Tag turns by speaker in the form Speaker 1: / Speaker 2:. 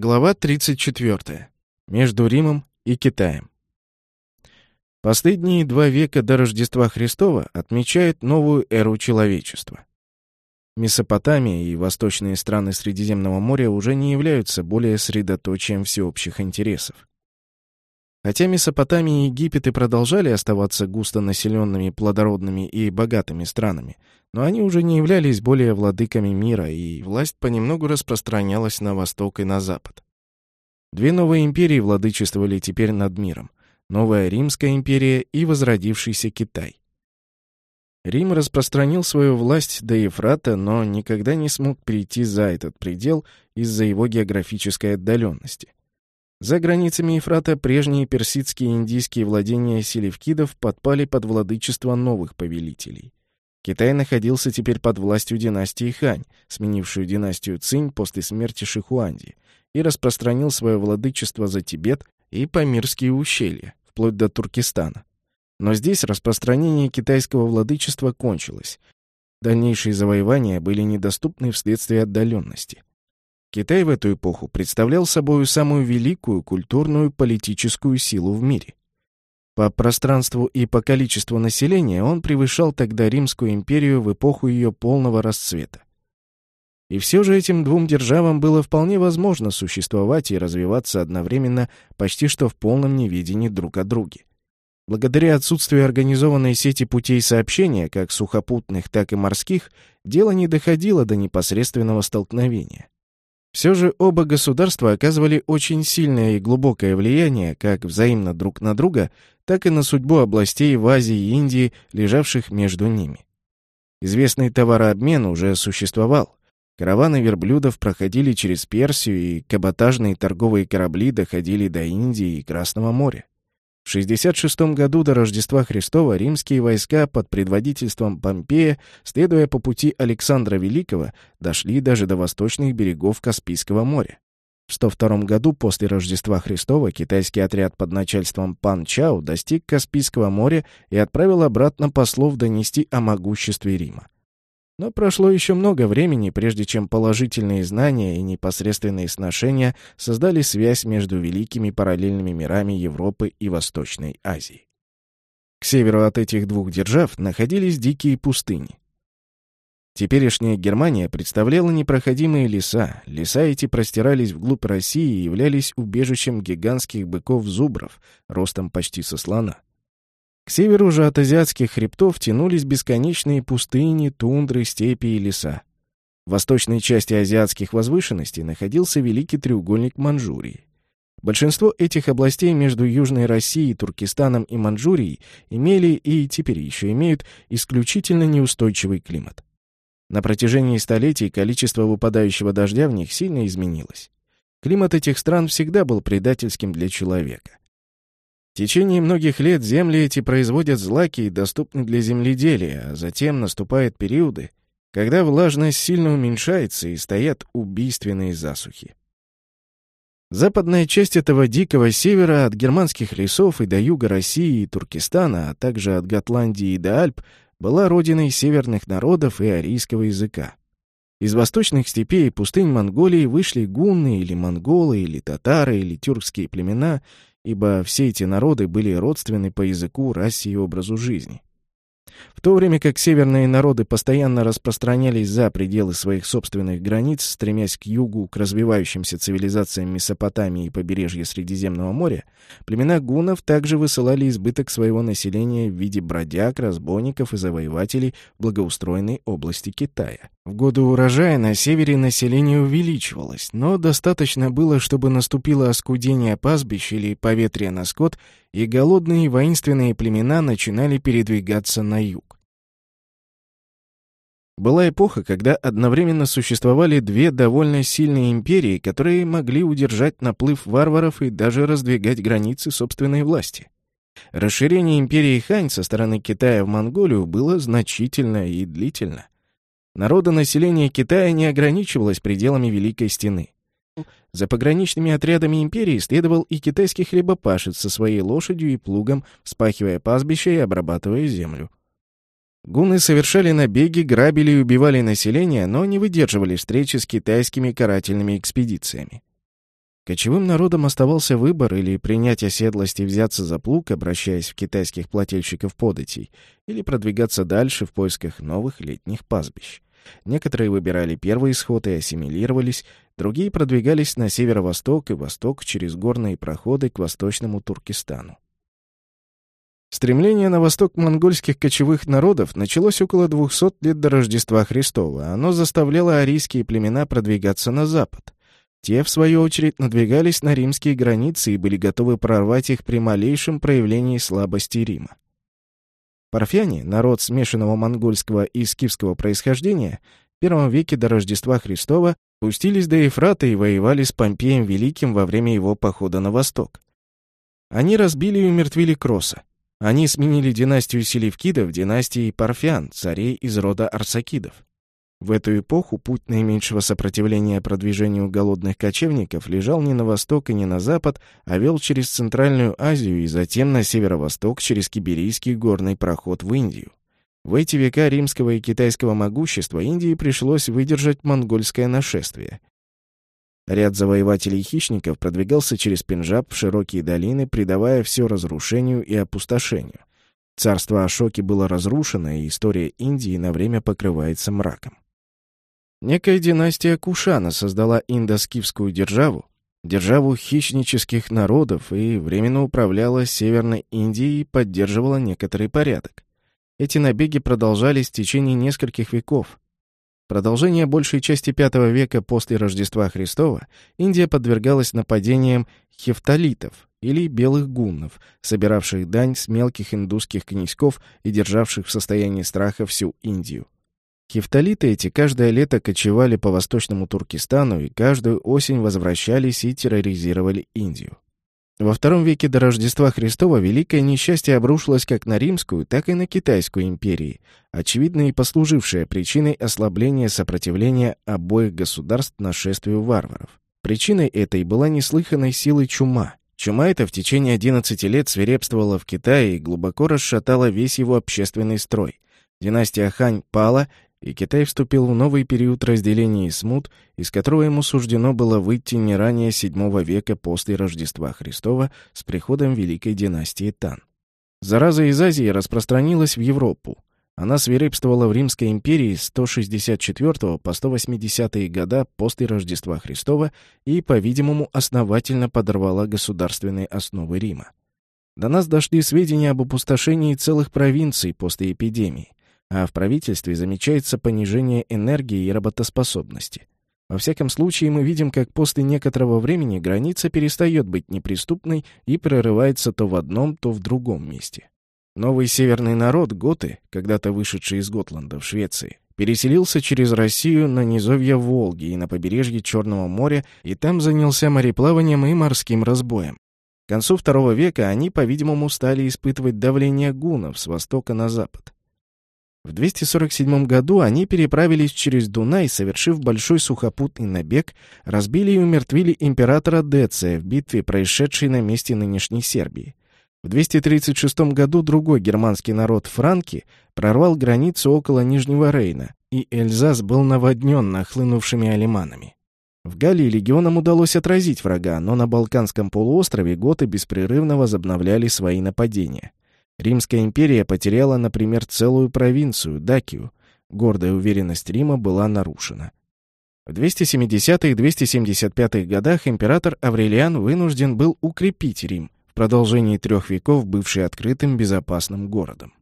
Speaker 1: Глава 34. Между Римом и Китаем. Последние два века до Рождества Христова отмечают новую эру человечества. Месопотамия и восточные страны Средиземного моря уже не являются более средоточием всеобщих интересов. Хотя Месопотамия и Египет и продолжали оставаться густонаселенными, плодородными и богатыми странами, но они уже не являлись более владыками мира, и власть понемногу распространялась на восток и на запад. Две новые империи владычествовали теперь над миром. Новая Римская империя и возродившийся Китай. Рим распространил свою власть до Ефрата, но никогда не смог перейти за этот предел из-за его географической отдаленности. За границами Ефрата прежние персидские и индийские владения селевкидов подпали под владычество новых повелителей. Китай находился теперь под властью династии Хань, сменившую династию Цинь после смерти Шихуанди, и распространил свое владычество за Тибет и Памирские ущелья, вплоть до Туркестана. Но здесь распространение китайского владычества кончилось. Дальнейшие завоевания были недоступны вследствие отдаленности. Китай в эту эпоху представлял собой самую великую культурную политическую силу в мире. По пространству и по количеству населения он превышал тогда Римскую империю в эпоху ее полного расцвета. И все же этим двум державам было вполне возможно существовать и развиваться одновременно почти что в полном неведении друг о друге. Благодаря отсутствию организованной сети путей сообщения, как сухопутных, так и морских, дело не доходило до непосредственного столкновения. Все же оба государства оказывали очень сильное и глубокое влияние как взаимно друг на друга, так и на судьбу областей в Азии и Индии, лежавших между ними. Известный товарообмен уже существовал. Караваны верблюдов проходили через Персию, и каботажные торговые корабли доходили до Индии и Красного моря. В 66 году до Рождества Христова римские войска под предводительством Помпея, следуя по пути Александра Великого, дошли даже до восточных берегов Каспийского моря. В 102 году после Рождества Христова китайский отряд под начальством Пан Чао достиг Каспийского моря и отправил обратно послов донести о могуществе Рима. Но прошло еще много времени, прежде чем положительные знания и непосредственные сношения создали связь между великими параллельными мирами Европы и Восточной Азии. К северу от этих двух держав находились дикие пустыни. Теперешняя Германия представляла непроходимые леса. Леса эти простирались вглубь России и являлись убежищем гигантских быков-зубров, ростом почти со слона. К северу же от азиатских хребтов тянулись бесконечные пустыни, тундры, степи и леса. В восточной части азиатских возвышенностей находился Великий треугольник Манчжурии. Большинство этих областей между Южной Россией, Туркестаном и Манчжурией имели и теперь еще имеют исключительно неустойчивый климат. На протяжении столетий количество выпадающего дождя в них сильно изменилось. Климат этих стран всегда был предательским для человека. В течение многих лет земли эти производят злаки и доступны для земледелия, а затем наступают периоды, когда влажность сильно уменьшается и стоят убийственные засухи. Западная часть этого дикого севера от германских лесов и до юга России и Туркестана, а также от Готландии и до Альп, была родиной северных народов и арийского языка. Из восточных степей и пустынь Монголии вышли гунны или монголы, или татары, или тюркские племена, ибо все эти народы были родственны по языку, расе и образу жизни. В то время как северные народы постоянно распространялись за пределы своих собственных границ, стремясь к югу, к развивающимся цивилизациям Месопотамии и побережья Средиземного моря, племена гуннов также высылали избыток своего населения в виде бродяг, разбойников и завоевателей в благоустроенной области Китая. В годы урожая на севере население увеличивалось, но достаточно было, чтобы наступило оскудение пастбищ или поветрие на скот, и голодные воинственные племена начинали передвигаться на юг. Была эпоха, когда одновременно существовали две довольно сильные империи, которые могли удержать наплыв варваров и даже раздвигать границы собственной власти. Расширение империи Хань со стороны Китая в Монголию было значительно и длительно. Народонаселение Китая не ограничивалось пределами Великой Стены. За пограничными отрядами империи следовал и китайский хлебопашец со своей лошадью и плугом, вспахивая пастбища и обрабатывая землю. Гуны совершали набеги, грабили и убивали население, но не выдерживали встречи с китайскими карательными экспедициями. Кочевым народам оставался выбор или принять оседлость и взяться за плуг, обращаясь в китайских плательщиков податей, или продвигаться дальше в поисках новых летних пастбищ. Некоторые выбирали первый исход и ассимилировались, другие продвигались на северо-восток и восток через горные проходы к восточному Туркестану. Стремление на восток монгольских кочевых народов началось около 200 лет до Рождества Христова. Оно заставляло арийские племена продвигаться на запад. Те, в свою очередь, надвигались на римские границы и были готовы прорвать их при малейшем проявлении слабости Рима. Парфяне, народ смешанного монгольского и скифского происхождения, в первом веке до Рождества Христова пустились до Ефрата и воевали с Помпеем Великим во время его похода на восток. Они разбили и умертвили Кроса. Они сменили династию Селевкидов династией Парфян, царей из рода Арсакидов. В эту эпоху путь наименьшего сопротивления продвижению голодных кочевников лежал не на восток и не на запад, а вел через Центральную Азию и затем на северо-восток через Киберийский горный проход в Индию. В эти века римского и китайского могущества Индии пришлось выдержать монгольское нашествие. Ряд завоевателей-хищников продвигался через Пенджаб в широкие долины, придавая все разрушению и опустошению. Царство Ашоки было разрушено, и история Индии на время покрывается мраком. Некая династия Кушана создала индоскифскую державу, державу хищнических народов и временно управляла Северной Индией и поддерживала некоторый порядок. Эти набеги продолжались в течение нескольких веков. Продолжение большей части V века после Рождества Христова Индия подвергалась нападениям хефталитов или белых гуннов, собиравших дань с мелких индусских князьков и державших в состоянии страха всю Индию. Хифталиты эти каждое лето кочевали по восточному Туркестану и каждую осень возвращались и терроризировали Индию. Во втором веке до Рождества Христова великое несчастье обрушилось как на Римскую, так и на Китайскую империи, очевидно и послужившее причиной ослабления сопротивления обоих государств нашествию варваров. Причиной этой была неслыханной силой чума. Чума эта в течение 11 лет свирепствовала в Китае и глубоко расшатала весь его общественный строй. Династия Хань пала, и Китай вступил в новый период разделения и смут, из которого ему суждено было выйти не ранее VII века после Рождества Христова с приходом Великой династии Тан. Зараза из Азии распространилась в Европу. Она свирепствовала в Римской империи с 164 по 180 года после Рождества Христова и, по-видимому, основательно подорвала государственные основы Рима. До нас дошли сведения об опустошении целых провинций после эпидемии а в правительстве замечается понижение энергии и работоспособности. Во всяком случае, мы видим, как после некоторого времени граница перестает быть неприступной и прорывается то в одном, то в другом месте. Новый северный народ, готы, когда-то вышедший из Готланда в Швеции, переселился через Россию на низовья Волги и на побережье Черного моря, и там занялся мореплаванием и морским разбоем. К концу II века они, по-видимому, стали испытывать давление гунов с востока на запад. В 247 году они переправились через Дунай, совершив большой сухопутный набег, разбили и умертвили императора Деция в битве, происшедшей на месте нынешней Сербии. В 236 году другой германский народ франки прорвал границу около Нижнего Рейна, и Эльзас был наводнен нахлынувшими алиманами. В Галлии легионам удалось отразить врага, но на Балканском полуострове готы беспрерывно возобновляли свои нападения. Римская империя потеряла, например, целую провинцию, Дакию. Гордая уверенность Рима была нарушена. В 270-х и 275-х годах император Аврелиан вынужден был укрепить Рим, в продолжении трех веков бывший открытым безопасным городом.